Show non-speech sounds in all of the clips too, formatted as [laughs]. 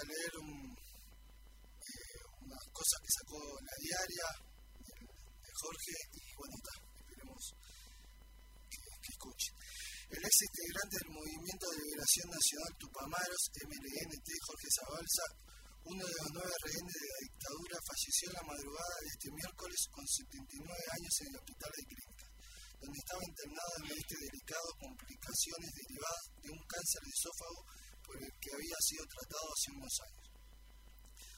a leer eh, unas cosas que sacó la diaria de, Jorge y bueno, está, esperemos que, que escuche. El ex integrante del Movimiento de Liberación Nacional Tupamaros, MLNT, Jorge Zabalza, uno de los nueve rehenes de la dictadura falleció la madrugada de este miércoles con 79 años en el hospital de Clínica, donde estaba internado en este delicado complicaciones derivadas de un cáncer de esófago por el que había sido tratado hace unos años.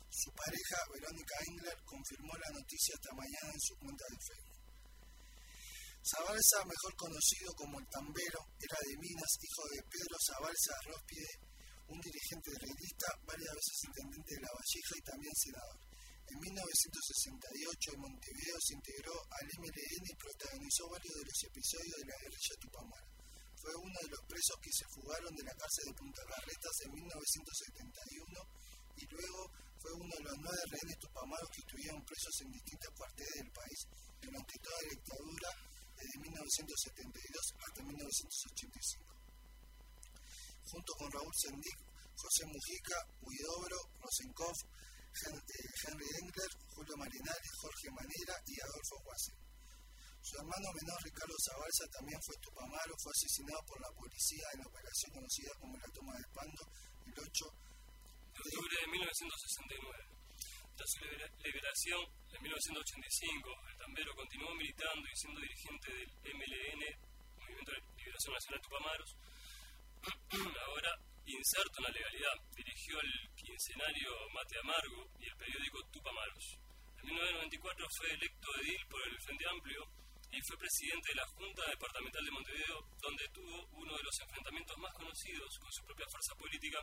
Su pareja, Verónica Engler, confirmó la noticia esta mañana en su cuenta de Facebook. Zabalza, mejor conocido como el Tambero, era de Minas, hijo de Pedro Zabalza Rospide, un dirigente realista, varias veces intendente de La Valleja y también senador. En 1968 en Montevideo se integró al MLN y protagonizó varios de los episodios de la guerrilla Tupamara. Fue uno de los presos que se fugaron de la cárcel de Punta Carretas en 1971 y luego fue uno de los nueve rehenes tupamaros que estuvieron presos en distintas cuarteles del país durante toda la dictadura desde 1972 hasta 1985. Junto con Raúl Sendic, José Mujica, Huidobro, Rosenkopf, Henry Engler, Julio Marinari, Jorge Manera y Adolfo Guase. Su hermano menor Ricardo Zabalza también fue tupamaro, fue asesinado por la policía en la operación conocida como la toma de Pando el 8 de octubre de 1969. Tras su liberación en 1985, el tambero continuó militando y siendo dirigente del MLN, Movimiento de Liberación Nacional Tupamaros. [clears throat] Ahora inserto en la legalidad, dirigió el quincenario Mate Amargo y el periódico Tupamaros. En 1994 fue electo edil por el Frente Amplio y fue presidente de la Junta Departamental de Montevideo, donde tuvo uno de los enfrentamientos más conocidos con su propia fuerza política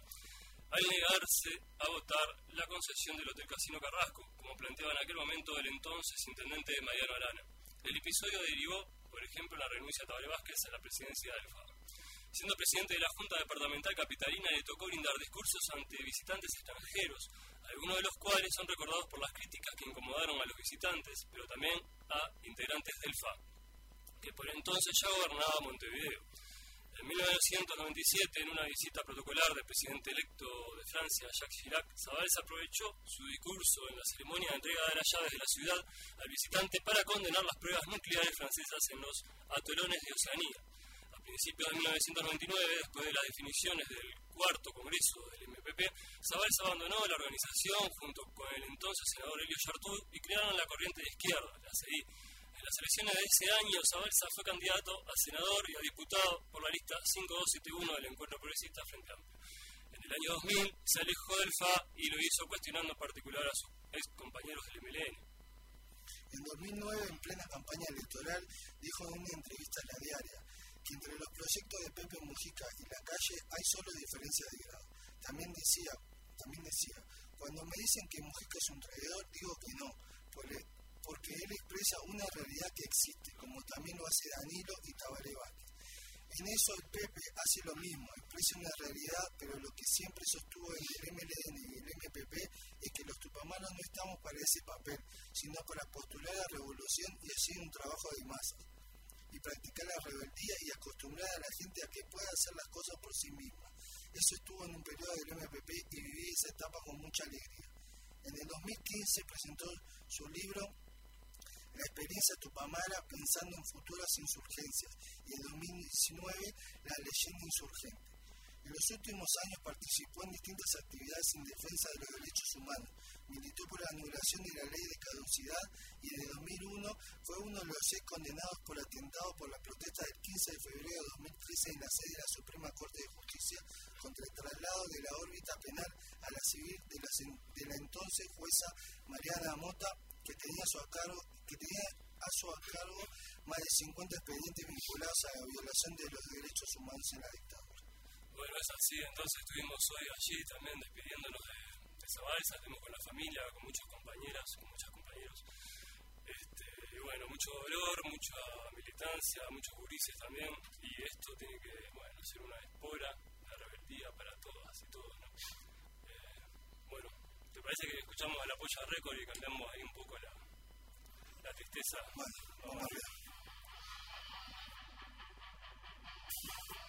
al negarse a votar la concesión del Hotel Casino Carrasco, como planteaba en aquel momento el entonces intendente de Mariano Arana. El episodio derivó, por ejemplo, la renuncia de Tabaré Vázquez a la presidencia del FA. Siendo presidente de la Junta Departamental Capitalina, le tocó brindar discursos ante visitantes extranjeros, algunos de los cuales son recordados por las críticas que incomodaron a los visitantes, pero también a integrantes del FA, que por entonces ya gobernaba Montevideo. En 1997, en una visita protocolar del presidente electo de Francia, Jacques Chirac, Zabalza aprovechó su discurso en la ceremonia de entrega de las llaves de la ciudad al visitante para condenar las pruebas nucleares francesas en los atolones de Oceanía. Principios de 1999, después de las definiciones del cuarto congreso del MPP, Zabalza abandonó la organización junto con el entonces senador Elio Chartú y crearon la corriente de izquierda, la CDI en las elecciones de ese año, Zabalza fue candidato a senador y a diputado por la lista 5271 del Encuentro Progresista Frente Amplio. En el año 2000 se alejó del FA y lo hizo cuestionando en particular a sus ex compañeros del MLN. En 2009, en plena campaña electoral, dijo en una entrevista a la diaria que entre los proyectos de Pepe Mujica y la calle hay solo diferencia de grado. También decía, también decía, cuando me dicen que Mujica es un traidor, digo que no, porque él expresa una realidad que existe, como también lo hace Danilo y Tabaré Vázquez. En eso el Pepe hace lo mismo, expresa una realidad, pero lo que siempre sostuvo el MLN y el MPP es que los tupamanos no estamos para ese papel, sino para postular la revolución y hacer un trabajo de masas, y practicar la rebeldía y acostumbrar a la gente a que pueda hacer las cosas por sí misma. Eso estuvo en un periodo del MPP y viví esa etapa con mucha alegría. En el 2015 presentó su libro la experiencia Tupamara pensando en futuras insurgencias y en 2019 la leyenda insurgente. En los últimos años participó en distintas actividades en defensa de los derechos humanos, militó por la anulación de la ley de caducidad y en 2001 fue uno de los seis condenados por atentado por la protesta del 15 de febrero de 2013 en la sede de la Suprema Corte de Justicia contra el traslado de la órbita penal a la civil de la, entonces jueza Mariana Mota que tenía a su cargo, que tenía a su cargo más de 50 expedientes vinculados a la violación de los derechos humanos en la dictadura. Bueno, es así, entonces estuvimos hoy allí también despidiéndonos de, de Zabalza, estuvimos con la familia, con muchas compañeras, con muchos compañeros. Este, y bueno, mucho dolor, mucha militancia, muchos gurises también, y esto tiene que bueno, ser una espora, una rebeldía para todas y todos. ¿no? Eh, bueno, ¿Te parece que escuchamos el apoyo a récord y cambiamos ahí un poco la, la tristeza? Bueno, vamos arriba. los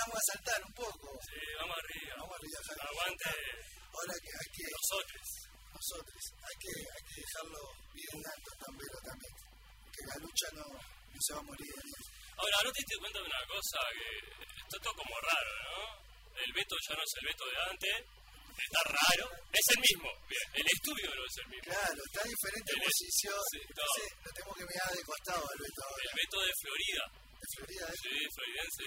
Empezamos a saltar un poco. Sí, vamos arriba. Vamos arriba. Aguante. Ahora que hay que. Nosotros. Nosotros. Hay que, hay que dejarlo bien alto también, también. Que la lucha no, no se va a morir. Ahora, ¿no te diste cuenta de una cosa? Que esto es todo como raro, ¿no? El veto ya no es el veto de antes. Está raro. Es el mismo. Bien, el estudio no es el mismo. Claro, está en diferente El- posición. sí, no sé, lo tengo que mirar de costado al Beto ahora. El veto de Florida. De Florida, ¿eh? Sí, floridense.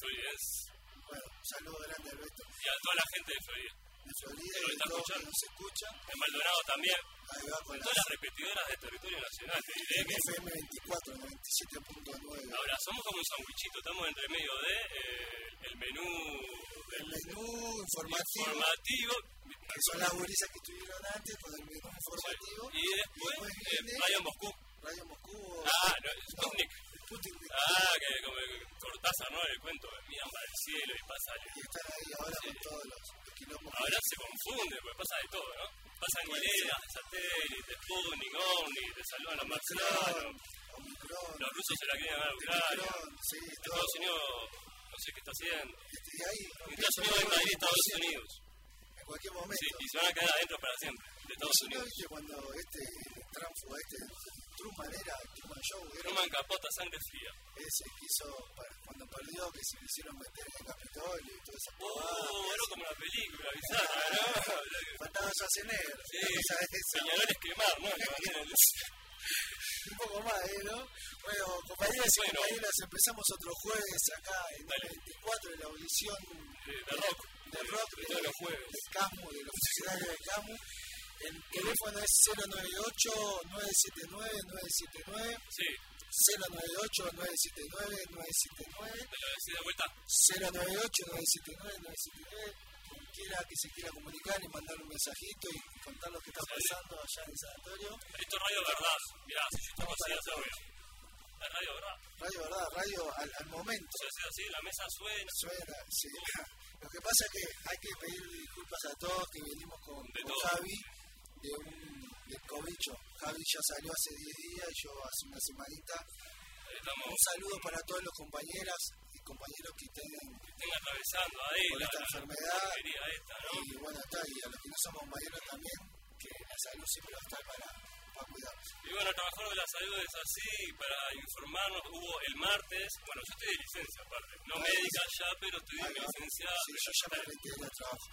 Es floridense. Bueno, saludo grande al Beto. Y a toda la gente de Florida. De Florida Que y está todos que escuchando. nos escuchan. En Maldonado también. Ahí va con todas las repetidoras de territorio nacional. Te diré que FM 24, 97.9. Ahora, somos como un sandwichito, estamos entre medio de eh, el menú El menú informativo, informativo que son las gurisas que estuvieron antes con el menú informativo. y después después eh, viene- Radio Moscú. Radio Moscú. Ah, no, Sputnik. Sputnik. Ah, que como Cortázar, ¿no? El cuento, miran para el cielo y pasa Y están ahí ahora con todos los, los quilombos. Ahora se confunde, porque pasa de todo, ¿no? Pasan ideas, satélites, Sputnik, OVNI, te saludan los marcianos, Omicron, los rusos se la quieren ganar a Ucrania, sí. Estados Unidos no sé qué está haciendo, Este, ahí, Estados Unidos va a invadir Estados Unidos. En cualquier momento. Sí, y se van a quedar adentro para siempre, de Estados ¿No Unidos. cuando este Trump fue este Truman era Truman Show? Era Truman Capota, sangre fría. ese que hizo para- cuando perdió que se le hicieron meter en el Capitolio y toda esa Oh, era como [laughs] una película bizarra, ¿no? Faltaba Schwarzenegger. Sí, de señalores quemar, ¿no? [laughs] El- Un poco más, ¿eh? ¿no? Bueno, compañeras y Bueno. compañeras, empezamos otro jueves acá en el 24 de la audición de, de rock. de rock de todos los jueves. del CAMU, de los funcionarios del CAMU. El teléfono es 098-979-979. Sí, 098-979-979. te lo decís de vuelta. 098-979-979. Quien quiera que se quiera comunicar y mandar un mensajito y contar lo que está pasando allá en el sanatorio. Esto es Radio Verdad. Mirá, si yo tengo así. Es Radio Verdad. Radio, ¿verdad? Radio al, al momento. Si haces así, la mesa suena. Suena, sí. [laughs] Lo que pasa es que hay que pedir disculpas a todos que venimos con, De con todo. Javi de un del cobicho. Javi ya salió hace 10 días yo hace una semanita. Estamos, Un saludo para todos los compañeras y compañeros que tienen estén atravesando ahí Por la, esta la- enfermedad. la porquería esta, ¿no? y bueno está y a los que no somos mayores también que la salud siempre va a estar para, para cuidarnos. Y bueno, el trabajador de la salud es así, para informarnos, hubo el martes, bueno, yo estoy de licencia aparte, no Ah, médica ya, pero estoy de licencia. Sí, yo ya me retiré del trabajo.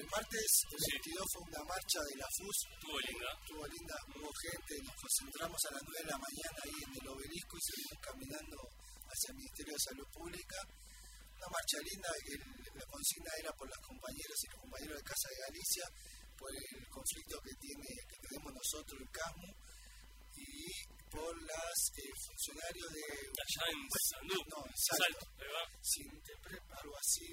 El martes el Sí. 22 fue una marcha de la FUS Estuvo linda. estuvo linda, hubo gente, nos concentramos a las 9 de la mañana ahí en el obelisco y seguimos caminando hacia el Ministerio de Salud Pública. Una marcha linda, el- la consigna era por las compañeras y los compañeros de Casa de Galicia, por el conflicto que tiene que tenemos nosotros, el CASMU, y por las eh, funcionarios de Allá en Sandú. No, en Salto. Algo así,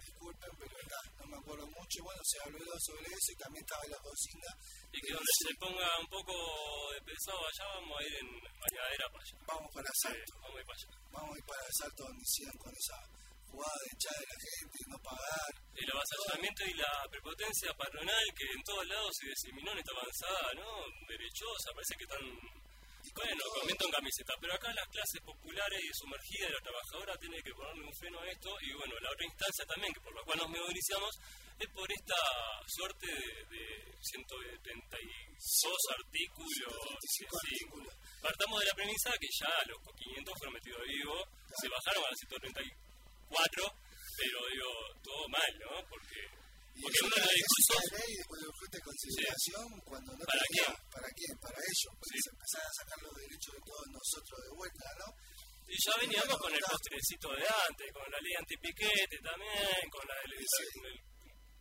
disculpen, pero no me acuerdo mucho. Bueno, se habló sobre eso y también estaba en la consigna. Y que donde se ponga un poco de pesado allá, vamos a ir en bañadera para allá. Vamos para Sí, Salto, vamos a ir para allá. vamos a ir para Salto donde sigan con esa jugada de echar de la gente, no pagar. El avasallamiento y la prepotencia patronal que en todos lados se diseminó en esta avanzada, ¿no? Derechosa, parece que están. Bueno, comento en camiseta, pero acá las clases populares y sumergidas de la trabajadora tienen que ponerle un freno a esto y bueno, la otra instancia también, que por la cual nos movilizamos, es por esta suerte de, de 132 artículos. 135 que sí. artículos. Partamos de la premisa que ya los 500 fueron metidos vivo, se bajaron a 134, pero digo, todo mal, ¿no? Porque, porque uno de los discursos ley fuiste cuando no ¿Para tenía, quién? ¿Para quién? Para ellos, porque Sí. se empezaron a sacar los derechos de todos nosotros de vuelta, ¿no? Y ya veníamos con el postrecito de antes, con la ley antipiquete también, con la, el- Sí. el-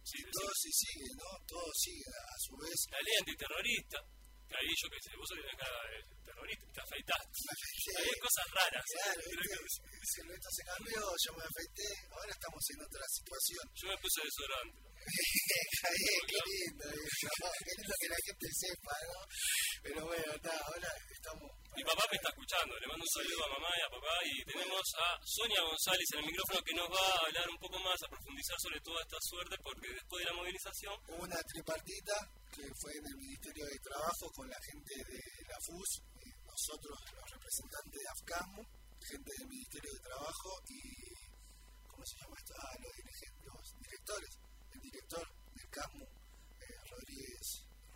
sí, sí, Todo sí sigue, ¿no? Todo sigue a su vez. la ley antiterrorista, ahí yo que sé, vos tenés cara de terrorista, te afeitaste. [laughs] Ahí hay cosas raras. Claro, Creo ¿viste? que- Si el resto se cambió, yo me afeité, ahora estamos en otra situación. Yo me puse desodorante. Qué lindo, eso, qué lindo que la gente sepa, ¿no? Pero bueno, está, ahora estamos. Mi papá me está escuchando, le mando un saludo a mamá y a papá y tenemos a Sonia González en el micrófono que nos va a hablar un poco más, a profundizar sobre toda esta suerte porque después de la movilización Hubo una tripartita que fue en el Ministerio de Trabajo con la gente de la FUS, y nosotros, los representantes de AFCAMU, gente del Ministerio de Trabajo y, ¿cómo se llama esto? Ah, los, directores, el director del CASMU, eh, Rodríguez,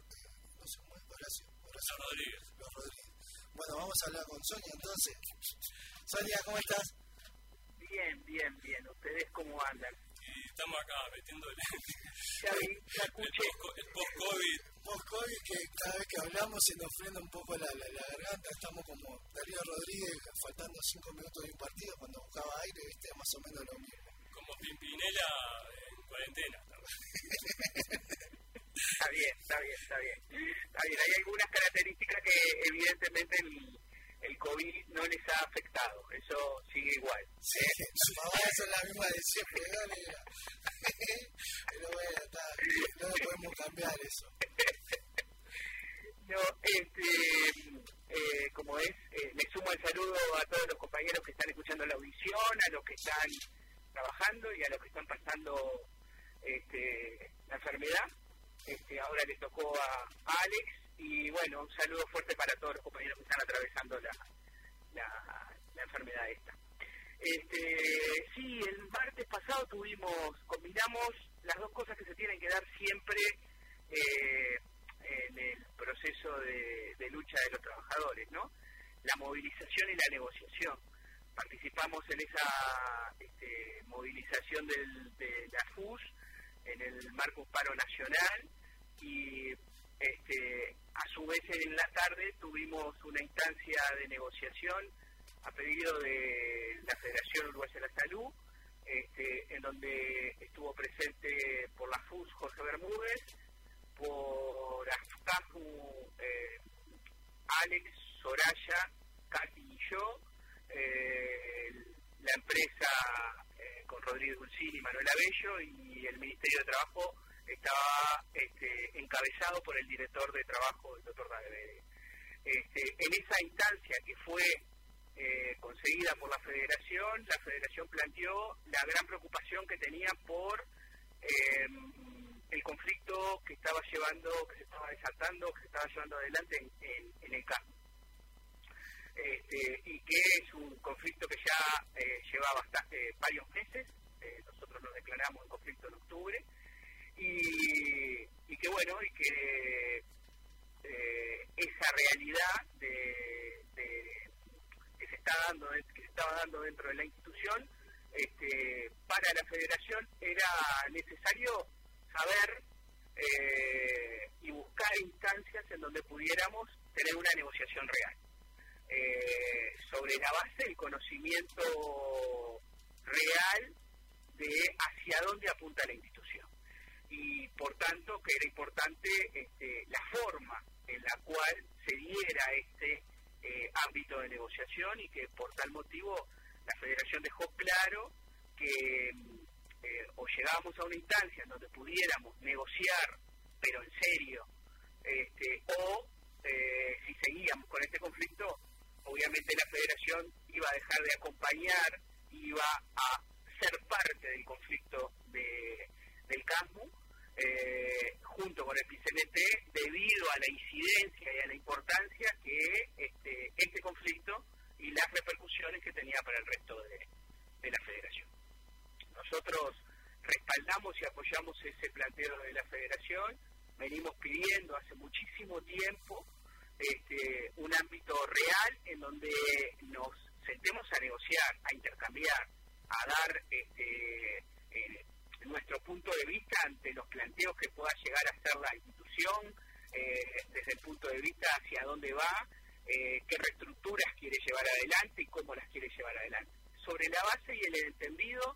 eh, no sé cómo es, Horacio, Horacio Rodríguez. Los Rodríguez. Bueno, vamos a hablar con Sonia entonces. Sonia, ¿cómo estás? Bien, bien, bien. ¿Ustedes cómo andan? Y estamos acá metiendo el, ya vi, ya escuché. el post-COVID. Post-COVID que cada vez que hablamos se nos frena un poco la, la, la garganta. Estamos como Darío Rodríguez faltando cinco minutos de un partido cuando buscaba aire, viste, más o menos lo mismo. Como Pimpinela en cuarentena. [laughs] está bien, está bien, está bien. Está bien, hay algunas características que evidentemente el el COVID no les ha afectado, eso sigue igual. Sí, ¿eh? las son las mismas de siempre, [laughs] pero bueno, está, no lo podemos cambiar eso. no, este, eh, como es, eh, le sumo el saludo a todos los compañeros que están escuchando la audición, a los que están trabajando y a los que están pasando la enfermedad. Este, ahora le tocó a Alex y bueno, un saludo fuerte para todos los compañeros que están atravesando la, la, enfermedad esta. Este, sí, el martes pasado tuvimos, combinamos las dos cosas que se tienen que dar siempre eh, en el proceso de, lucha de los trabajadores, ¿no? La movilización y la negociación. Participamos en esa este, movilización de la FUS en el marco paro nacional y este, a su vez, en la tarde tuvimos una instancia de negociación a pedido de la Federación Uruguaya de la Salud, este, en donde estuvo presente por la FUS Jorge Bermúdez, por AFCAFU eh, Alex, Soraya, Katy y yo, eh, la empresa con Rodríguez Dulcini y Manuel Abello y el Ministerio de Trabajo estaba este, encabezado por el director de trabajo, el doctor David. Este, en esa instancia que fue eh, conseguida por la federación, la federación planteó la gran preocupación que tenía por em, el conflicto que estaba llevando, que se estaba desatando, que se estaba llevando adelante en, el campo. Este, y que es un conflicto que ya eh, lleva bastante, varios meses, eh, nosotros nos declaramos en conflicto en octubre, y, que bueno, y que eh, esa realidad que se está dando que se estaba dando dentro de la institución este, para la federación era necesario saber eh, y buscar instancias en donde pudiéramos tener una negociación real eh, sobre la base del conocimiento real de hacia dónde apunta la institución. Y por tanto que era importante este, la forma en la cual se diera este eh, ámbito de negociación y que por tal motivo la federación dejó claro que eh, o llegábamos a una instancia en donde pudiéramos negociar pero en serio este, o si seguíamos con este conflicto obviamente la federación iba a dejar de acompañar iba a ser parte del conflicto de, del CASMU eh, junto con el PCNT debido a la incidencia y a la importancia que este, este conflicto y las repercusiones que tenía para el resto de, la federación. Nosotros respaldamos y apoyamos ese planteo de la federación, venimos pidiendo hace muchísimo tiempo este, un ámbito real en donde nos sentemos a negociar, a intercambiar, a dar este, eh, nuestro punto de vista ante los planteos que pueda llegar a ser la institución, eh, desde el punto de vista hacia dónde va, eh, qué reestructuras quiere llevar adelante y cómo las quiere llevar adelante. Sobre la base y el entendido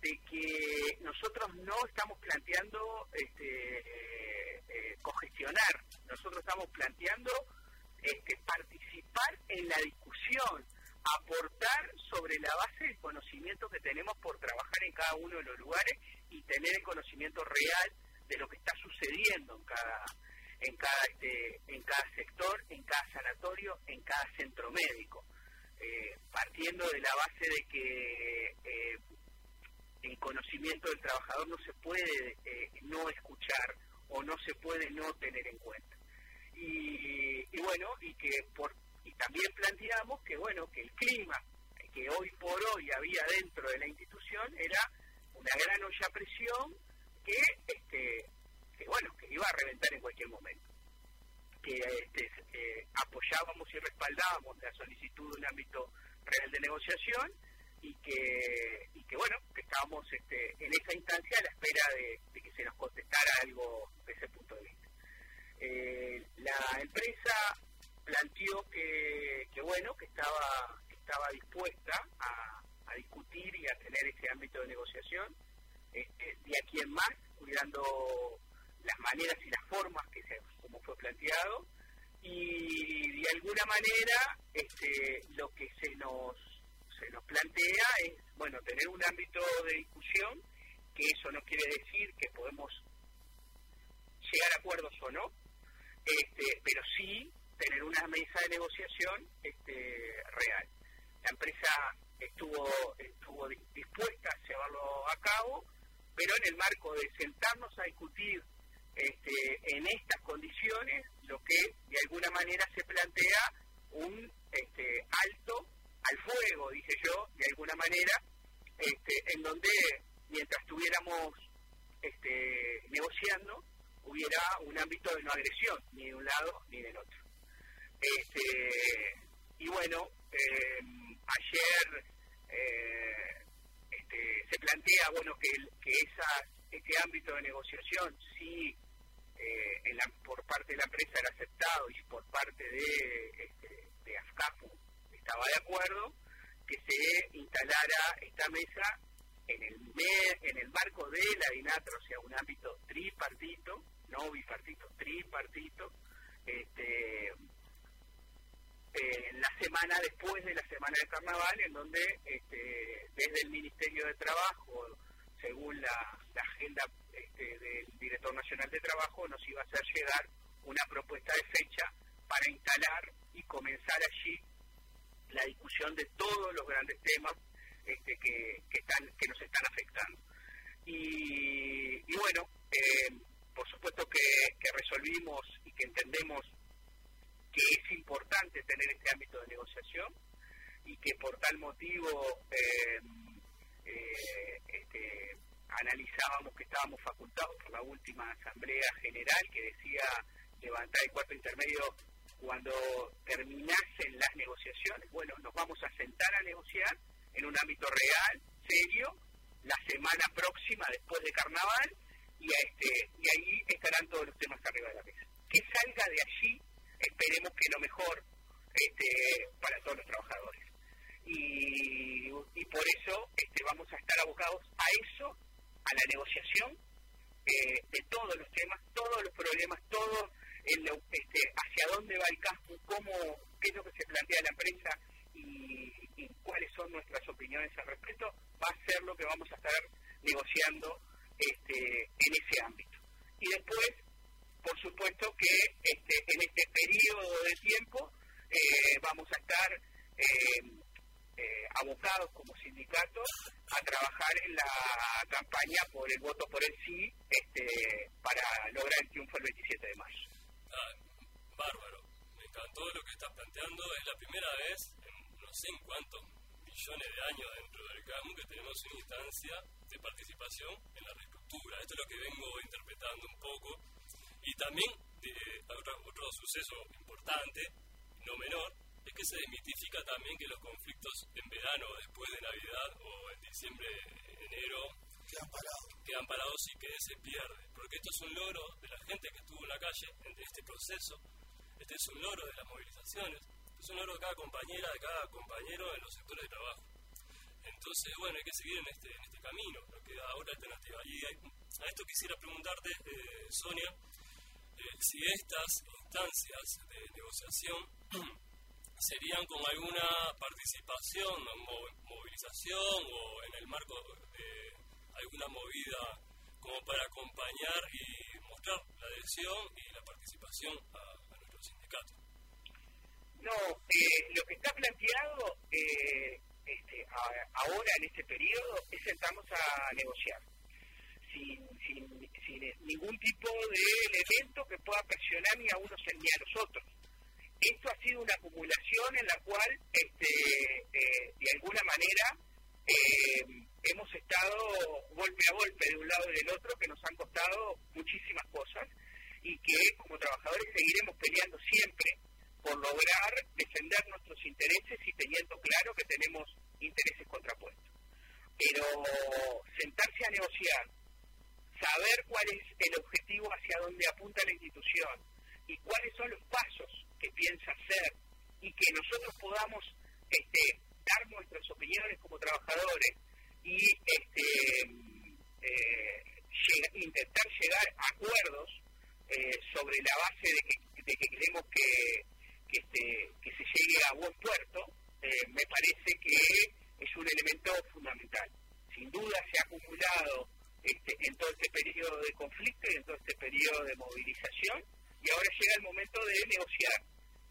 de que nosotros no estamos planteando este, eh, cogestionar, nosotros estamos planteando este, participar en la discusión, aportar sobre la base del conocimiento que tenemos por trabajar en cada uno de los lugares y tener el conocimiento real de lo que está sucediendo en cada en cada este, en cada sector, en cada sanatorio, en cada centro médico, eh, partiendo de la base de que eh, el conocimiento del trabajador no se puede eh, no escuchar o no se puede no tener en cuenta. Y, y bueno, y que por y también planteamos que bueno que el clima que hoy por hoy había dentro de la institución era una gran olla presión que, este, que bueno, que iba a reventar en cualquier momento. Que este, eh, apoyábamos y respaldábamos la solicitud de un ámbito real de negociación y que, y que bueno, que estábamos este, en esa instancia a la espera de, que se nos contestara algo de ese punto de vista. Eh, la empresa planteó que, que bueno, que estaba, estaba dispuesta a, a, discutir y a tener ese ámbito de negociación este, de aquí en más, cuidando las maneras y las formas que se, como fue planteado y de alguna manera este, lo que se nos se nos plantea es bueno tener un ámbito de discusión que eso no quiere decir que podemos llegar a acuerdos o no este, pero sí tener una mesa de negociación este, real. La empresa estuvo estuvo dispuesta a llevarlo a cabo pero en el marco de sentarnos a discutir este, en estas condiciones lo que de alguna manera se plantea un alto al fuego, dije yo, de alguna manera, este, en donde mientras estuviéramos este, negociando hubiera un ámbito de no agresión, ni de un lado ni del otro. Este, y bueno, eh, ayer eh, este, se plantea bueno que, que este ámbito de negociación sí eh, por parte de la empresa era aceptado y por parte de, este, de AFCAPU estaba de acuerdo que se instalara esta mesa en el en el marco de la DINATRO, o sea, un ámbito tripartito, no bipartito, tripartito, este, eh, la semana después de la semana de carnaval, en donde este, desde el Ministerio de Trabajo, según la, agenda este, del Director Nacional de Trabajo, nos iba a hacer llegar una propuesta de fecha para instalar y comenzar allí la discusión de todos los grandes temas este, que, están, que nos están afectando. Y, bueno, eh, por supuesto que, resolvimos y que entendemos que es importante tener este ámbito de negociación y que por tal motivo eh, eh, este, analizábamos que estábamos facultados por la última Asamblea General que decía levantar el cuarto intermedio cuando terminasen las negociaciones. Bueno, nos vamos a sentar a negociar en un ámbito real, serio, la semana próxima después de carnaval y, este, y ahí estarán todos los temas arriba de la mesa. Que salga de allí, esperemos que lo mejor este, para todos los trabajadores. Y, por eso este, vamos a estar abocados a eso a la negociación eh, de todos los temas, todos los problemas, todo este, hacia dónde va el campo, cómo, qué es lo que se plantea la empresa y, cuáles son nuestras opiniones al respecto, va a ser lo que vamos a estar negociando este, en ese ámbito. Y después, por supuesto que este, en este periodo de tiempo eh, vamos a estar eh, eh, abocados como sindicatos a trabajar en la campaña por el voto por el sí para lograr el triunfo el 27 de mayo. Bárbaro, me encantó lo que estás planteando. Es la primera vez en no sé en cuántos millones de años dentro del CAMU que tenemos una instancia de participación en la reestructura. Esto es lo que vengo interpretando un poco. Y también otro, otro suceso importante, no menor, es que se desmitifica también que los conflictos en verano, después de Navidad o en diciembre, enero, quedan parados. Quedan parados y que se pierde. Porque esto es un logro de la gente que estuvo en la calle en este proceso. Este es un logro de las movilizaciones. Es un logro de cada compañera, de cada compañero en los sectores de trabajo. Entonces, bueno, hay que seguir en este, en este camino. No queda otra alternativa. Y a esto quisiera preguntarte, eh, Sonia, eh, si estas instancias de negociación [clears throat] serían con alguna participación, movilización o en el marco de alguna movida como para acompañar y mostrar la adhesión y la participación a, nuestro sindicato. No, eh, lo que está planteado eh, este, ahora en este periodo es sentarnos a negociar. Sin, sin, sin ningún tipo de elemento que pueda presionar ni a unos ni a los otros esto ha sido una acumulación en la cual, este, eh, de alguna manera, eh, hemos estado golpe a golpe de un lado y del otro, que nos han costado muchísimas cosas y que como trabajadores seguiremos peleando siempre por lograr defender nuestros intereses y teniendo claro que tenemos intereses contrapuestos. Pero sentarse a negociar, saber cuál es el objetivo hacia donde apunta la institución y cuáles son los pasos que piensa hacer y que nosotros podamos este, dar nuestras opiniones como trabajadores y este, eh, intentar llegar a acuerdos eh, sobre la base de que, de que queremos que, que, este, que se llegue a buen puerto, eh, me parece que es un elemento fundamental. Sin duda se ha acumulado este, en todo este periodo de conflicto y en todo este periodo de movilización y ahora llega el momento de negociar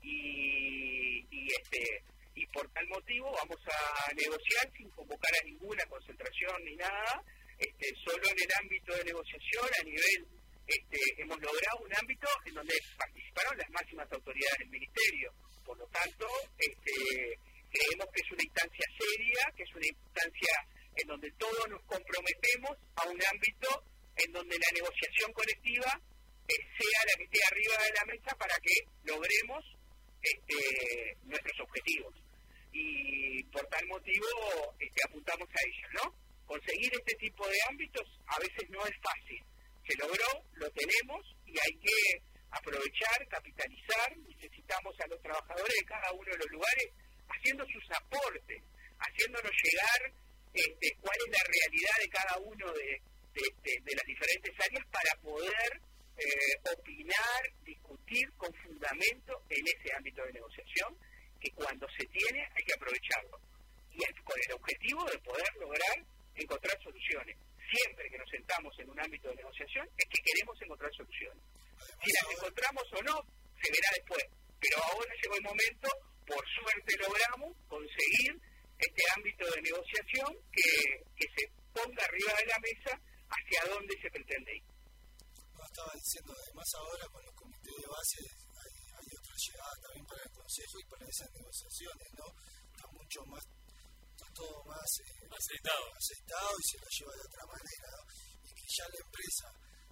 y, y este y por tal motivo vamos a negociar sin convocar a ninguna concentración ni nada, este, solo en el ámbito de negociación a nivel este, hemos logrado un ámbito en donde participaron las máximas autoridades del Ministerio. Por lo tanto, este, creemos que es una instancia seria, que es una instancia en donde todos nos comprometemos a un ámbito en donde la negociación colectiva eh, sea la que esté arriba de la mesa para que logremos nuestros objetivos. Y por tal motivo este, apuntamos a ellos, ¿no? Conseguir este tipo de ámbitos a veces no es fácil. Se logró, lo tenemos y hay que aprovechar, capitalizar, necesitamos a los trabajadores de cada uno de los lugares haciendo sus aportes, haciéndonos llegar este, cuál es la realidad de cada uno de, las diferentes áreas para poder eh, opinar, discutir con fundamento en ese ámbito de negociación, que cuando se tiene hay que aprovecharlo. Y es con el objetivo de poder lograr encontrar soluciones siempre que nos sentamos en un ámbito de negociación es que queremos encontrar soluciones. Si las encontramos o no, se verá después. Pero ahora llegó el momento, por suerte logramos conseguir este ámbito de negociación que, que se ponga arriba de la mesa hacia dónde se pretende ir. No, estaba diciendo, además ahora con los comités de base llegada también para el Consejo y para esas negociaciones, ¿no? Está mucho más todo más eh, aceitado. aceitado y se lo lleva de otra manera. Y que ya la empresa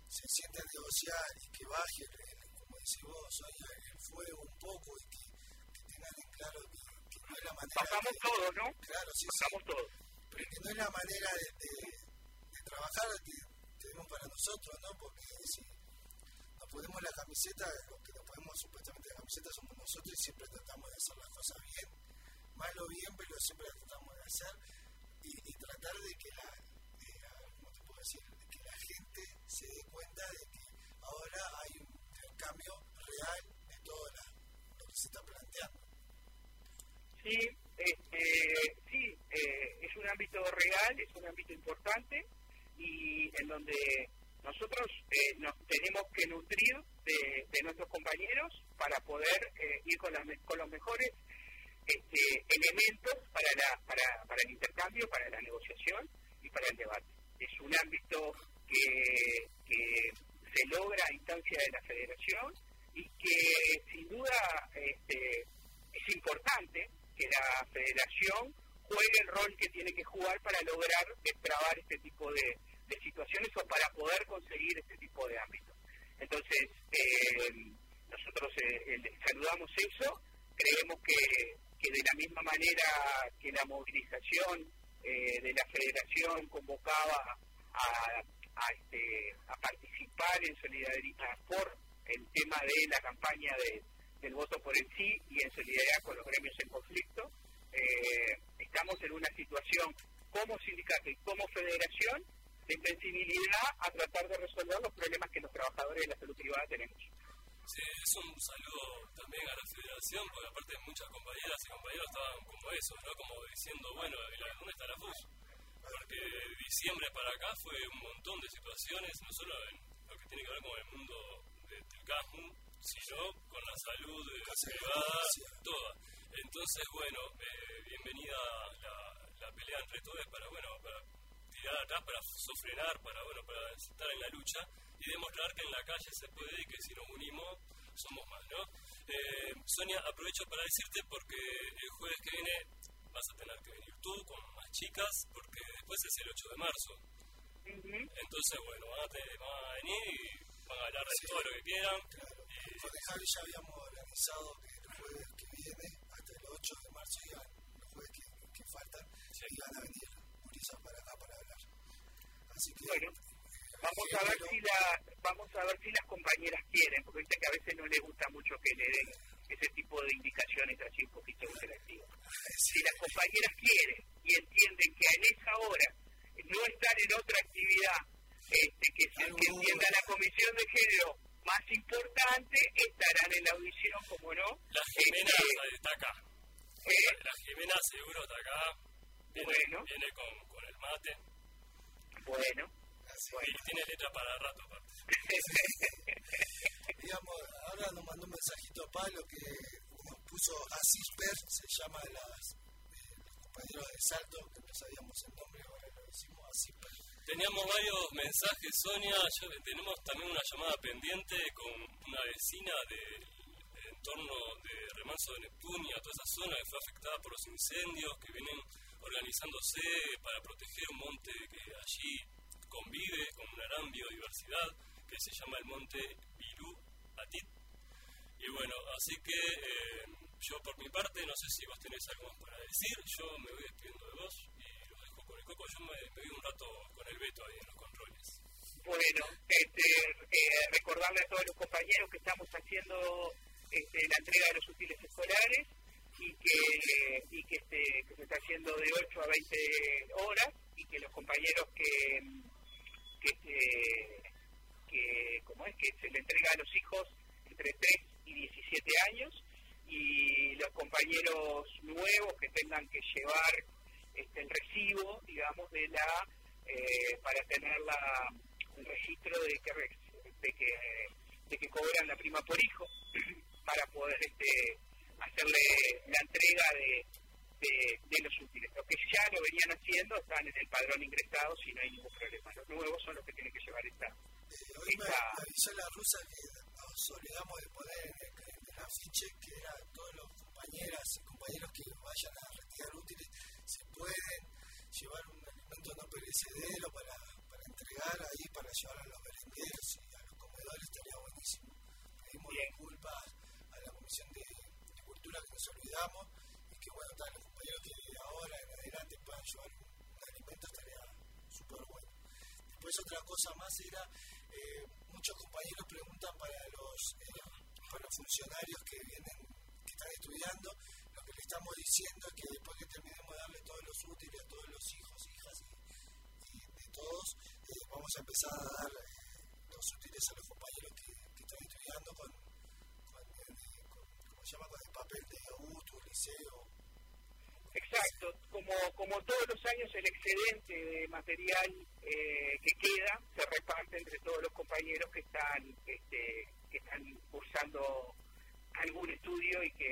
se siente a negociar y que baje, como decís vos, el fuego un poco y que, tengan en claro que, no es la manera. Pasamos todo, ¿no? Claro, sí, Pasamos sí. todo. Pero que no es la manera de, de, de trabajar que tenemos para nosotros, ¿no? Porque si nos ponemos la camiseta, los que nos ponemos supuestamente la camiseta somos nosotros y siempre tratamos de hacer las cosas bien malo bien, pero siempre tratamos de hacer y, tratar de que la, ¿cómo te puedo decir? De que la gente se dé cuenta de que ahora hay un, cambio real de todo la, lo que se está planteando. Sí, este, sí, eh, es un ámbito real, es un ámbito importante y en donde nosotros eh, nos tenemos que nutrir de, nuestros compañeros para poder eh, ir con, los mejores este, elementos para, la, para, para el intercambio, para la negociación y para el debate. Es un ámbito que, que se logra a instancia de la federación y que sin duda este, es importante que la federación juegue el rol que tiene que jugar para lograr destrabar este tipo de, de situaciones o para poder conseguir este tipo de ámbitos. Entonces, eh, nosotros eh, saludamos eso, creemos que que de la misma manera que la movilización eh, de la federación convocaba a, este, a participar en solidaridad por el tema de la campaña de, del voto por el sí y en solidaridad con los gremios en conflicto, eh, estamos en una situación como sindicato y como federación de sensibilidad a tratar de resolver los problemas que los trabajadores de la salud privada tenemos. Sí, es un saludo también a la federación, porque aparte muchas compañeras y compañeros estaban como eso, ¿no? Como diciendo, bueno, ¿dónde está la FUS? Porque de diciembre para acá fue un montón de situaciones, no solo en lo que tiene que ver con el mundo del CASMU, sino con la salud de la privada, toda. Entonces, bueno, eh, bienvenida la, la pelea entre todos para, bueno, para atrás, para sofrenar, para, bueno, para estar en la lucha y demostrar que en la calle se puede y que si nos unimos somos más, ¿no? Eh, Sonia, aprovecho para decirte porque el jueves que viene vas a tener que venir tú con más chicas, porque después es el 8 de marzo. Entonces, bueno, van a, van a, venir y van a hablar de todo lo que quieran. Claro. Eh, con Javi ya habíamos organizado que el jueves que viene, hasta el 8 de marzo, iban los jueves que, que faltan, sí. y van a venir Murisa para acá para hablar. Así que, bueno, vamos a ver si la, vamos a ver si las compañeras quieren, porque viste que a veces no les gusta mucho que le den ese tipo de indicaciones así un poquito interactivas. Si las compañeras quieren y entienden que en esa hora no están en otra actividad este, que, se, que entienda la comisión de género más importante, estarán en la audición, como no. La Jimena este, está acá. ¿Eh? La Jimena seguro está acá. Viene, bueno. viene con, con el mate. Bueno. bueno. Y tiene letra para rato aparte. [laughs] Digamos, ahora nos mandó un mensajito a Pablo que nos puso Asisper, se llama las, eh, los compañeros de Salto, que no sabíamos el nombre, ahora lo decimos Asisper. Teníamos varios mensajes, Sonia. tenemos también una llamada pendiente con una vecina del entorno de Remanso de Neptunia, toda esa zona que fue afectada por los incendios que vienen organizándose para proteger un monte que allí convive con una gran biodiversidad que se llama el monte Virú Atit. Y bueno, así que eh, yo por mi parte, no sé si vos tenés algo más para decir, yo me voy despidiendo de vos y los dejo con el coco, yo me, me voy un rato con el veto ahí en los controles. Bueno, este, eh, recordarle a todos los compañeros que estamos haciendo este, la entrega de los útiles escolares y que, y que, este, que se está haciendo de 8 a 20 horas y que los compañeros que, que, este, que, es que se le entrega a los hijos entre 3 y 17 años y los compañeros nuevos que tengan que llevar este, el recibo, digamos, de la eh, para tener la, el registro de que, de que de que cobran la prima por hijo [clears throat] para poder este, hacerle la entrega de, de, de, los útiles. Los que ya lo venían haciendo están en el padrón ingresado si no hay ningún problema. Los nuevos son los que tienen que llevar esta, hoy me, avisó la rusa que nos olvidamos de poner en el, en el afiche que era todos los compañeras y compañeros que vayan a retirar útiles se pueden llevar un alimento no perecedero para, para entregar ahí, para llevar a los merenderos y a los comedores, estaría buenísimo. Pedimos disculpas a la Comisión de, Cultura que nos olvidamos y que bueno, tal, los compañeros que ahora en adelante puedan llevar un, alimento estaría súper bueno. Después otra cosa más era eh, muchos compañeros preguntan para los, eh, para los funcionarios que vienen, que están estudiando, lo que le estamos diciendo es que después que terminemos de darle todos los útiles a todos los hijos, hijas y, y de todos, eh, vamos a empezar a dar los útiles a los compañeros que, que están estudiando con, con, ¿cómo se llama? con el papel de auto, liceo. Exacto, como, como todos los años el excedente de material eh, que queda se reparte entre todos los compañeros que están este, que están cursando algún estudio y que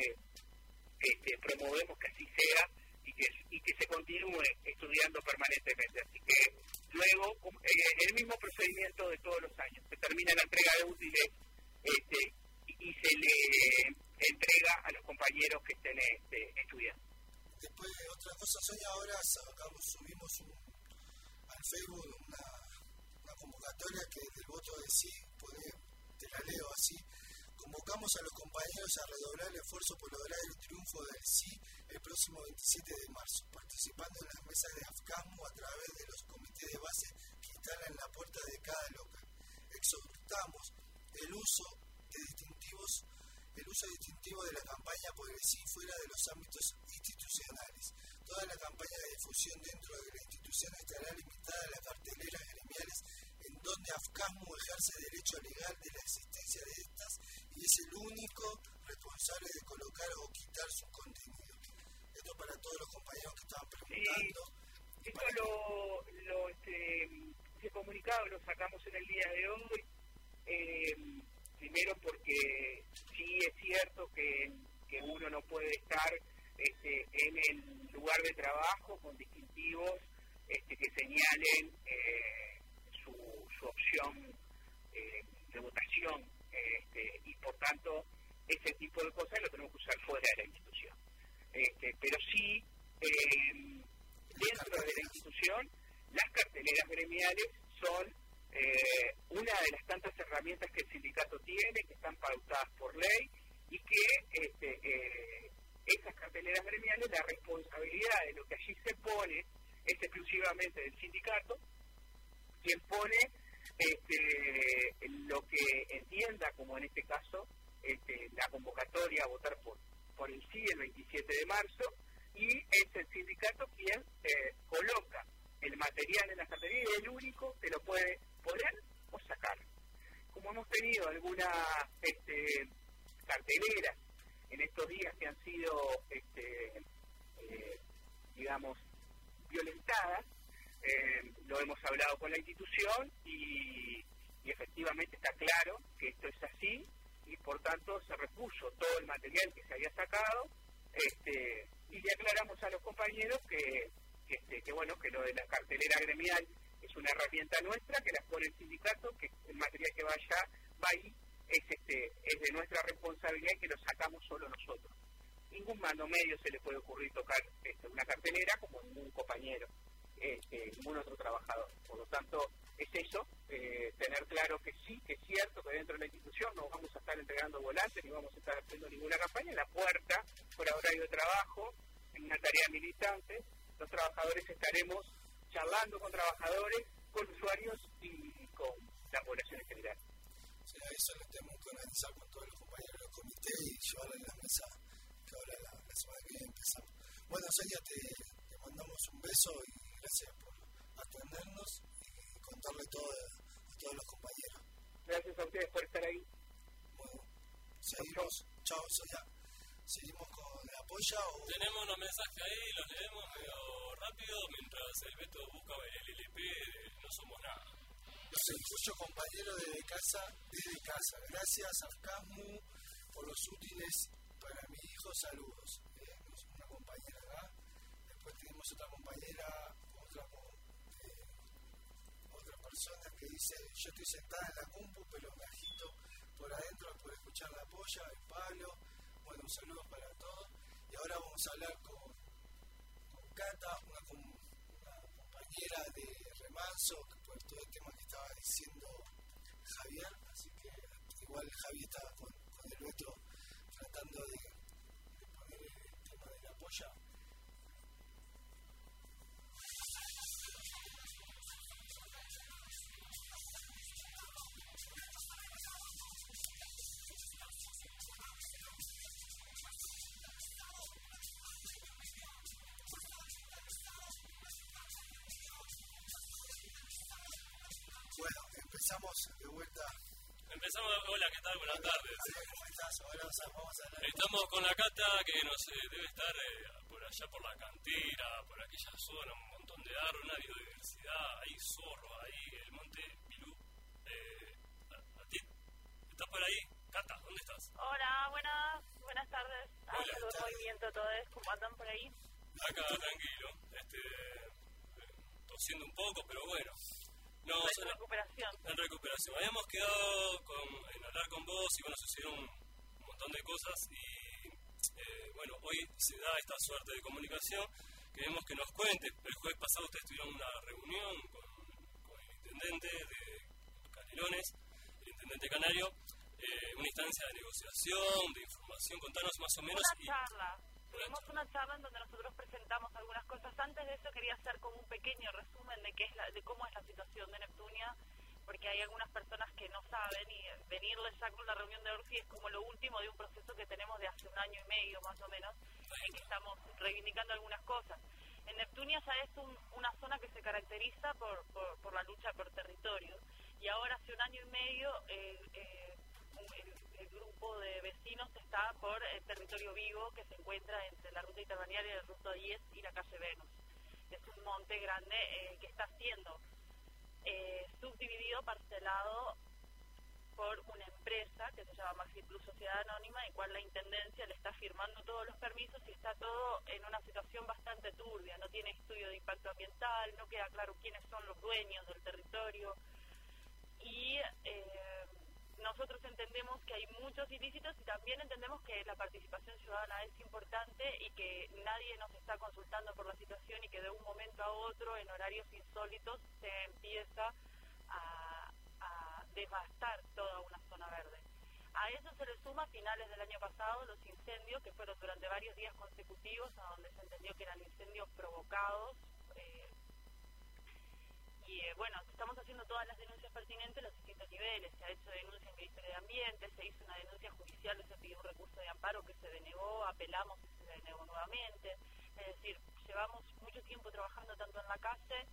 este, promovemos que así sea y que, se continúe estudiando permanentemente. Así que luego eh, el mismo procedimiento de todos los años, se termina la entrega de útiles este, y se le compañeros que estén este, estudiando. Después, otra cosa, Sonia, ahora sacamos, subimos un, al Facebook una, convocatoria que del voto de sí, puede, te la leo así. Convocamos a los compañeros a redoblar el esfuerzo por lograr el triunfo del sí el próximo 27 de marzo, participando en las mesas de AFCAMU a través de los comités de base que instalan la puerta de cada local. Exhortamos el uso de distintivos el uso distintivo de la campaña por el sí fuera de los ámbitos institucionales. Toda la campaña de difusión dentro de la institución estará limitada a las carteleras gremiales en donde AFCASMU ejerce derecho legal de la existencia de estas y es el único responsable de colocar o quitar su contenido. Esto para todos los compañeros que estaban preguntando. Sí, esto lo, lo este, comunicado lo sacamos en el día de hoy. Eh, primero porque sí es cierto que, uno no puede estar este, en el lugar de trabajo con distintivos este, que señalen eh, su, su opción eh, de votación Este, y por tanto, ese tipo de cosas lo tenemos que usar fuera de la institución. Este, pero sí, eh, dentro de la institución, las carteleras gremiales son eh, una de las tantas herramientas que el sindicato tiene, que están pautadas por ley, y que este, eh, esas carteleras gremiales, la responsabilidad de lo que allí se pone es exclusivamente del sindicato, quien pone este, lo que entienda, como en este caso, este, la convocatoria a votar por, por el sí el 27 de marzo, y es el sindicato quien eh, coloca el material en la cartelería y el único que lo puede poner o sacar. Como hemos tenido alguna este, en estos días que han sido, este, eh, digamos, violentadas, eh, lo hemos hablado con la institución y, efectivamente está claro que esto es así y por tanto se repuso todo el material que se había sacado este, y le aclaramos a los compañeros que, este, que bueno que lo de la cartelera gremial es una herramienta nuestra que la pone el sindicato que el material que vaya va ahí es este es de nuestra responsabilidad y que lo sacamos solo nosotros ningún mando medio se le puede ocurrir tocar este, una cartelera como ningún compañero este, ningún otro trabajador. Por lo tanto, es eso, eh, tener claro que sí, que es cierto que dentro de la institución no vamos a estar entregando volantes ni vamos a estar haciendo ninguna campaña. La puerta, por horario de trabajo, en una tarea militante, los trabajadores estaremos charlando con trabajadores, con usuarios y con la población en general. Sí, eso lo tenemos que analizar con todos los compañeros del comité y llevarlo en la mesa, que ahora la, semana que viene empezamos. Bueno, Celia, te, te mandamos un beso y gracias por atendernos y contarle todo a, todos los compañeros. Gracias a ustedes por estar ahí. Bueno, seguimos. Chao, Soya. Seguimos con el apoyo. O... Tenemos unos mensajes ahí, los leemos medio rápido mientras el Beto busca el LP No Somos Nada. Los escucho compañeros desde casa, desde casa. Gracias, Afkamu, por los útiles para mi hijo. Saludos. Eh, una compañera acá. Después tenemos otra compañera persona que dice, yo estoy sentada en la compu, pero me agito por adentro por escuchar la polla, el palo. Bueno, un saludo para todos. Y ahora vamos a hablar con, con Cata, una, compañera de remanso, por todo el tema que estaba diciendo Javier. Así que igual Javier estaba con, el otro tratando de, de poner el tema de la polla Empezamos, hola, ¿qué tal? Buenas tardes. ¿Cómo estás? Ahora vamos a hablar. Estamos con la cata que no sé, debe estar eh, por allá por la cantera, por aquella zona, un montón de árboles, una biodiversidad, hay zorro, ahí el monte Pilú. Eh, a, ti? ¿Estás por ahí? Cata, ¿dónde estás? Hola, buenas, buenas tardes. Ah, hola, todo el movimiento, todo es, ¿cómo andan por ahí? Acá, tranquilo, este, eh, tosiendo un poco, pero bueno. No, en recuperación. En recuperación. Habíamos quedado con, en hablar con vos y bueno, sucedieron un montón de cosas y eh, bueno, hoy se da esta suerte de comunicación. Queremos que nos cuente. El jueves pasado ustedes tuvieron una reunión con, el intendente de Canelones, el intendente canario, eh, una instancia de negociación, de información. Contanos más o menos. Una charla. Tuvimos una charla en donde nosotros presentamos algunas cosas. Antes de eso quería hacer como un pequeño resumen de qué es la, de cómo es la situación de Neptunia, porque hay algunas personas que no saben y venirles ya con la reunión de Orfi es como lo último de un proceso que tenemos de hace un año y medio más o menos, en que estamos reivindicando algunas cosas. En Neptunia ya es una zona que se caracteriza por, por, la lucha por territorio y ahora hace un año y medio eh, eh, el, grupo de vecinos está por el territorio vivo que se encuentra entre la ruta intermediaria la ruta 10 y la calle Venus. Es un monte grande eh, que está siendo eh, subdividido, parcelado por una empresa que se llama Maxi Plus Sociedad Anónima, en cual la Intendencia le está firmando todos los permisos y está todo en una situación bastante turbia. No tiene estudio de impacto ambiental, no queda claro quiénes son los dueños del territorio y eh, nosotros entendemos que hay muchos ilícitos y también entendemos que la participación ciudadana es importante y que nadie nos está consultando por la situación y que de un momento a otro, en horarios insólitos, se empieza a, devastar toda una zona verde. A eso se le suma a finales del año pasado los incendios que fueron durante varios días consecutivos, a donde se entendió que eran incendios provocados y eh, bueno, estamos haciendo todas las denuncias pertinentes en los distintos niveles. Se ha hecho denuncia en el Ministerio de Ambiente, se hizo una denuncia judicial, se pidió un recurso de amparo que se denegó, apelamos y se denegó nuevamente. Es decir, llevamos mucho tiempo trabajando tanto en la calle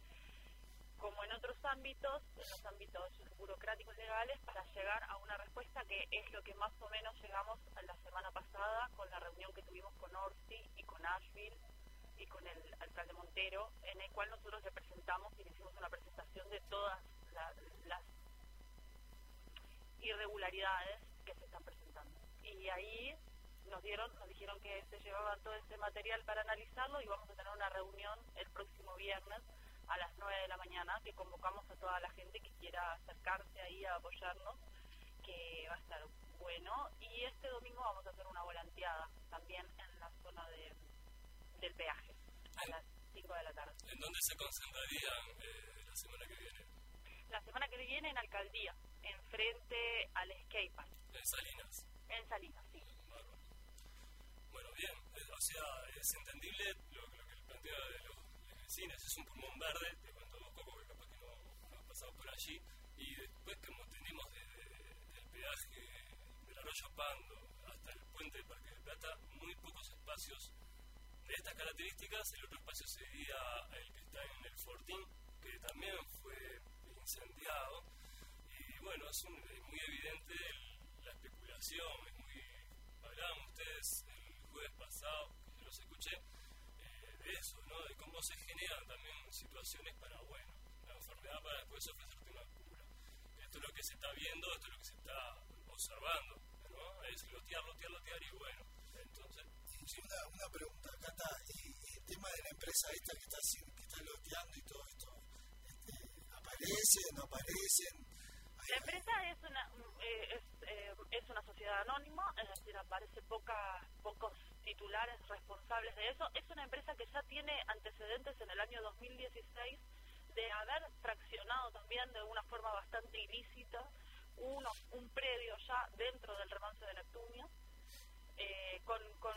como en otros ámbitos, en los ámbitos burocráticos legales, para llegar a una respuesta que es lo que más o menos llegamos a la semana pasada con la reunión que tuvimos con Orsi y con Asheville y con el alcalde Montero, en el cual nosotros le presentamos y hicimos una presentación de todas las irregularidades que se están presentando. Y ahí nos dieron, nos dijeron que se llevaba todo ese material para analizarlo y vamos a tener una reunión el próximo viernes a las 9 de la mañana que convocamos a toda la gente que quiera acercarse ahí a apoyarnos, que va a estar bueno. Y este domingo vamos a hacer una volanteada también en la zona de del peaje a las 5 de la tarde. ¿En dónde se concentrarían eh, la semana que viene? La semana que viene en Alcaldía, enfrente al skate park. ¿En Salinas? En Salinas, sí. Bueno, bien, eh, o sea, es entendible lo, lo que plantea de los, vecinos, es un pulmón verde, te cuento dos poco que capaz que no, no has pasado por allí, y después como tenemos desde el peaje del Arroyo Pando hasta el puente del Parque de Plata, muy pocos espacios de estas características, el otro espacio sería el que está en el Fortín, que también fue incendiado. Y bueno, es, muy evidente la especulación, es muy, hablaban ustedes el jueves pasado, que yo los escuché, eh, de eso, ¿no? de cómo se generan también situaciones para, bueno, la enfermedad para después ofrecerte una cura. Esto es lo que se está viendo, esto es lo que se está observando, ¿no? es lotear, lotear, lotear y bueno, una, una pregunta, Cata, y, el tema de la empresa esta que está, que está loteando y todo esto, este, ¿aparece, no aparecen? La empresa es una, eh, es, eh, es una sociedad anónima, es decir, aparece poca, pocos titulares responsables de eso. Es una empresa que ya tiene antecedentes en el año 2016 de haber fraccionado también de una forma bastante ilícita uno, un predio ya dentro del remanso de Neptunia, eh, con, con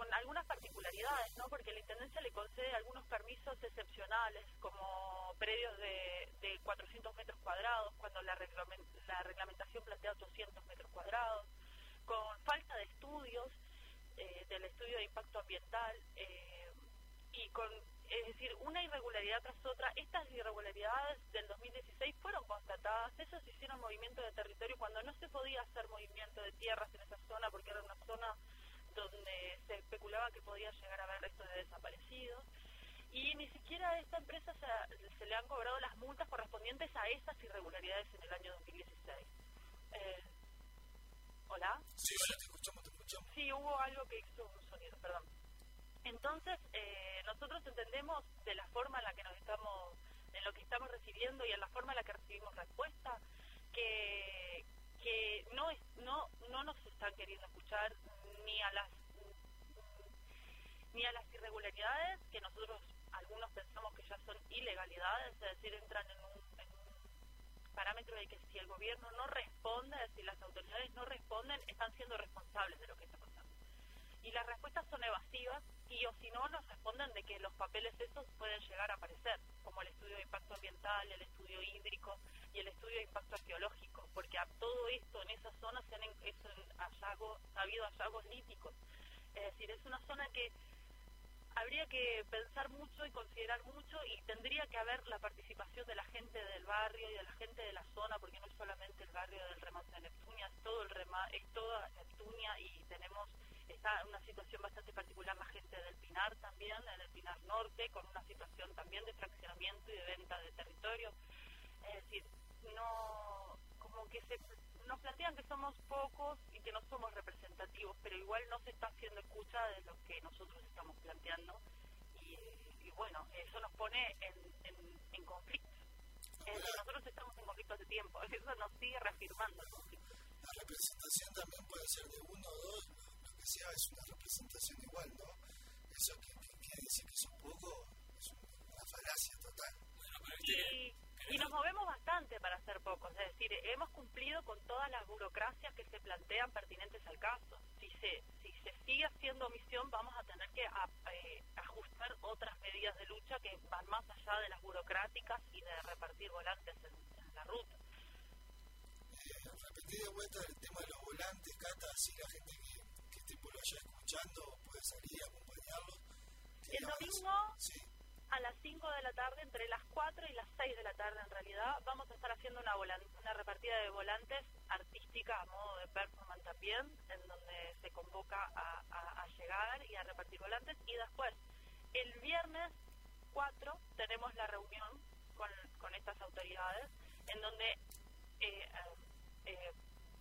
con algunas particularidades, ¿no? Porque la Intendencia le concede algunos permisos excepcionales, como predios de, de 400 metros cuadrados, cuando la, la reglamentación plantea 800 metros cuadrados, con falta de estudios, eh, del estudio de impacto ambiental, eh, y con, es decir, una irregularidad tras otra. Estas irregularidades del 2016 fueron constatadas, ellos hicieron movimiento de territorio cuando no se podía hacer movimiento de tierras en esa zona, porque era una zona donde se especulaba que podía llegar a haber restos de desaparecidos y ni siquiera a esta empresa se, le han cobrado las multas correspondientes a esas irregularidades en el año 2016. Eh, ¿Hola? Sí, hola, te escuchamos, te escuchamos. Sí, hubo algo que hizo un sonido, perdón. Entonces, eh, nosotros entendemos de la forma en la que nos estamos, en lo que estamos recibiendo y en la forma en la que recibimos respuesta, que, que no, no, no nos están queriendo escuchar, ni a las ni a las irregularidades que nosotros algunos pensamos que ya son ilegalidades, es decir, entran en un, parámetro de que si el gobierno no responde, si las autoridades no responden, están siendo responsables de lo que está pasando. Y las respuestas son evasivas y o si no nos responden de que los papeles esos pueden llegar a aparecer, como el estudio de impacto ambiental, el estudio hídrico y el estudio de impacto arqueológico, porque a todo esto en esa zona se han, hallazgos, ha habido hallazgos líticos. Es decir, es una zona que habría que pensar mucho y considerar mucho y tendría que haber la participación de la gente del barrio y de la gente de la zona, porque no es solamente el barrio del remanso de Neptunia, es todo el rema, es toda Neptunia y tenemos está en una situación bastante particular la gente del Pinar también, en el Pinar Norte, con una situación también de fraccionamiento y de venta de territorio. Es decir, no como que se nos plantean que somos pocos y que no somos representativos, pero igual no se está haciendo escucha de lo que nosotros estamos planteando y, bueno, eso nos pone en, en, conflicto. nosotros estamos en conflicto conflicto hace tiempo. [laughs] Eso nos sigue reafirmando el conflicto. La representación también puede ser de uno o dos, que sea es una representación igual, ¿no? Eso que, quiere decir que es un poco, es una falacia total. Y, y nos movemos bastante para ser pocos, es decir, hemos cumplido con todas las burocracias que se plantean pertinentes al caso. Si se, si se sigue haciendo omisión, vamos a tener que eh, ajustar otras medidas de lucha que van más allá de las burocráticas y de repartir volantes en, la ruta. Eh, repetí de vuelta el tema de los volantes, Cata, así la gente que, por allá escuchando puede salir a acompañarlos. El domingo, sí a las 5 de la tarde, entre las 4 y las 6 de la tarde en realidad, vamos a estar haciendo una, una repartida de volantes artística a modo de performance también, en donde se convoca a, llegar y a repartir volantes. Y después, el viernes 4, tenemos la reunión con, con estas autoridades, en donde eh, eh,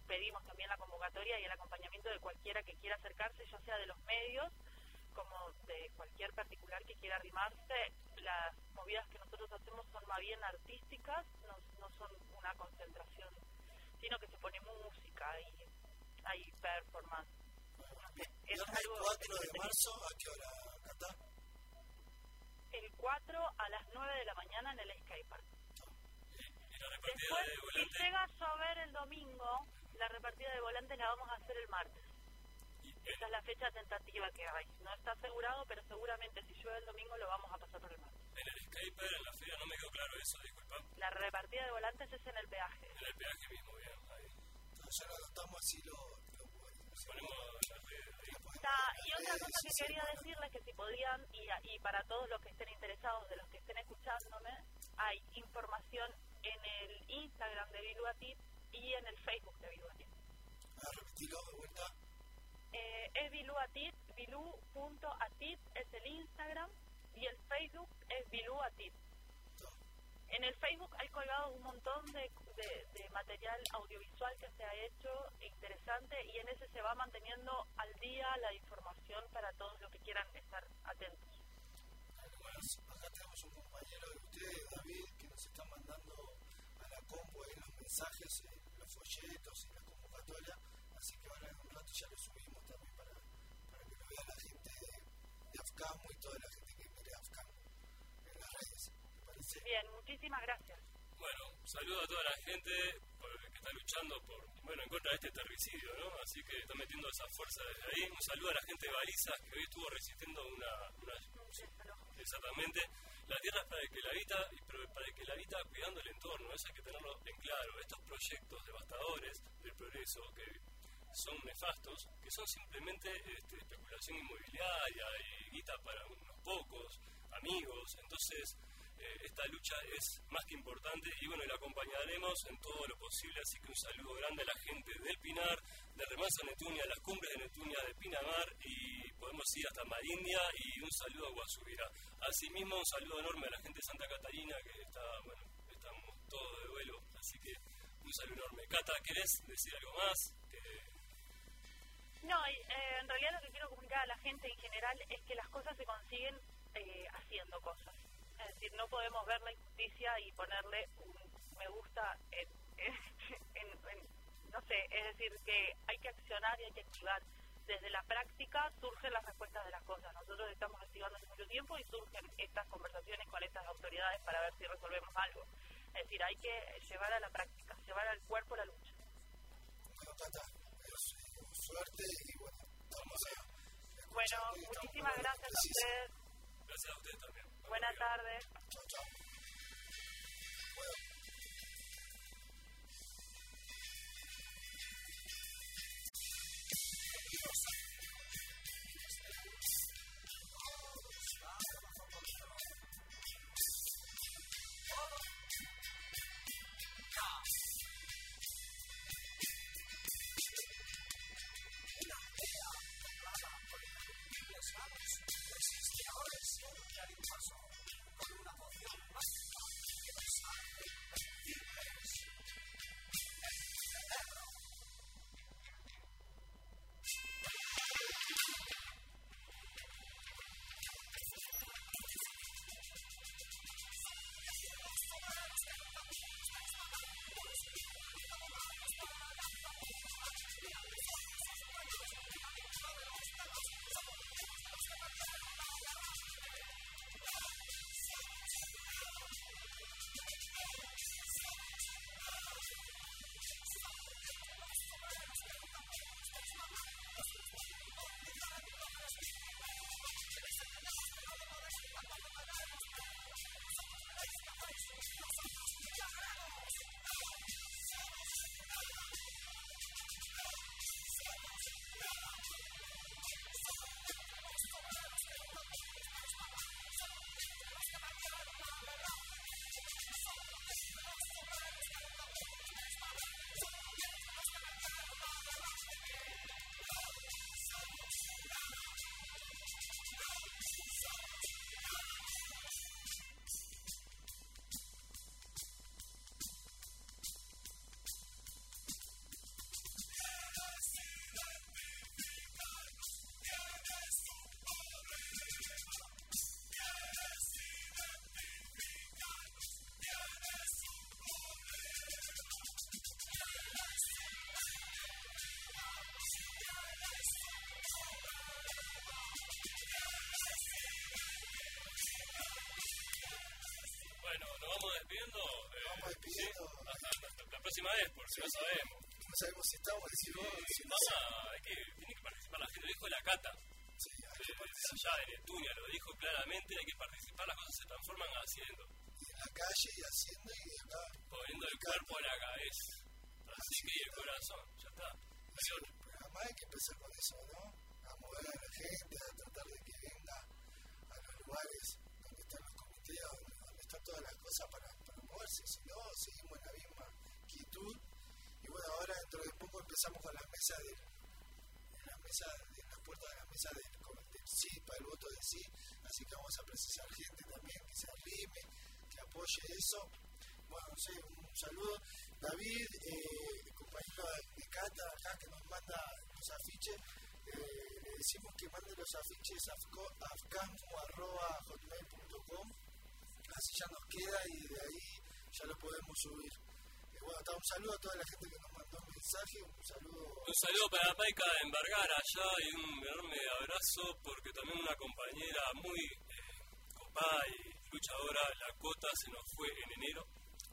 pedimos también la convocatoria y el acompañamiento de cualquiera que quiera acercarse, ya sea de los medios, como de cualquier particular que quiera arrimarse, las movidas que nosotros hacemos son más bien artísticas, no, no son una concentración, sino que se pone música y hay performance. ¿El 4 de marzo a qué hora, Cata? El 4 a las 9 de la mañana en el Skypark. Después, si llega a llover el domingo, la repartida de volantes la vamos a hacer el martes. Esa es la fecha tentativa que hay. No está asegurado, pero seguramente si llueve el domingo lo vamos a pasar por el mar. En el Skype, en la feria, no me quedó claro eso, disculpa. La repartida de volantes es en el peaje. En el peaje mismo, bien, ahí. Entonces ya lo anotamos así, lo, lo, ponemos en la red. y otra cosa que quería decirles que si podían, y, y para todos los que estén interesados, de los que estén escuchándome, hay información en el Instagram de Biluatit y en el Facebook de Biluatit. Ah, repetilo de vuelta eh, es biluatit, bilu.atit es el Instagram y el Facebook es biluatit. En el Facebook hay colgado un montón de, de, material audiovisual que se ha hecho interesante y en ese se va manteniendo al día la información para todos los que quieran estar atentos. acá tenemos un compañero de ustedes, David, que nos está mandando la compu los mensajes, eh, los folletos y la convocatoria, así que ahora en un rato ya lo subimos la gente de Afcam y toda la gente que mire Afcam en las redes. parece? Bien, muchísimas gracias. Bueno, saludo a toda la gente que está luchando por, bueno, en contra de este terricidio, ¿no? Así que está metiendo esa fuerza desde ahí. Un saludo a la gente de Balizas que hoy estuvo resistiendo una, una exactamente la tierra es para el que la habita y para el que la habita cuidando el entorno, eso hay que tenerlo en claro. Estos proyectos devastadores del progreso que son nefastos, que son simplemente este, especulación inmobiliaria y guita para unos pocos amigos. Entonces, esta lucha es más que importante y bueno, la acompañaremos en todo lo posible. Así que un saludo grande a la gente del Pinar, de Remanso Netunia, las cumbres de Netunia, de Pinamar y podemos ir hasta Marindia y un saludo a Guasubira. Asimismo, un saludo enorme a la gente de Santa Catalina que está, bueno, estamos todos de duelo, así que un saludo enorme. Cata, ¿querés decir algo más? No, eh, en realidad lo que quiero comunicar a la gente en general es que las cosas se consiguen eh, haciendo cosas. Es decir, no podemos ver la injusticia y ponerle un me gusta [laughs] en, no sé, es decir, que hay que accionar y hay que activar. Desde la práctica surgen las respuestas de las cosas. Nosotros estamos activando hace mucho tiempo y surgen estas conversaciones con estas autoridades para ver si resolvemos algo. Es decir, hay que llevar a la práctica, llevar al cuerpo la lucha suerte y bueno. Bueno, muchísimas gracias a ustedes. Gracias a ustedes también. Buenas tardes. echarle un vaso con una poción mágica que deshace el despidiendo. la próxima vez, porque no sabemos. No sabemos si estamos, si no. Si no hay que, tiene que participar la gente. Lo dijo la Cata. Sí, hay que participar. Allá en Etunia lo dijo claramente, hay que participar, las cosas se transforman haciendo. Y en la calle y haciendo y acá. Poniendo el cuerpo a la cabeza. Así, que el corazón, ya está. Pero además hay que empezar con eso, ¿no? A mover a la gente, a tratar de que venga a los lugares donde están los comités, donde, están todas las cosas para Si no, seguimos en la misma quietud. Y bueno, ahora dentro de poco empezamos con la mesa de la mesa de la puerta de la mesa del, del sí para el voto de sí, así que vamos a precisar gente también que se arrime, que apoye eso. Bueno, un saludo. David, eh, compañero de Cata que nos manda los afiches, eh, le decimos que mande los afiches a así ya nos queda y de ahí ya lo podemos subir. Eh, bueno, un saludo a toda la gente que nos mandó un mensaje, un saludo. Un saludo para Paica en Vergara allá y un enorme abrazo porque también una compañera muy eh, copada y luchadora, la Cota, se nos fue en enero,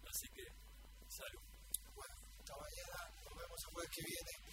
así que salud mañana, nos vemos el jueves que viene.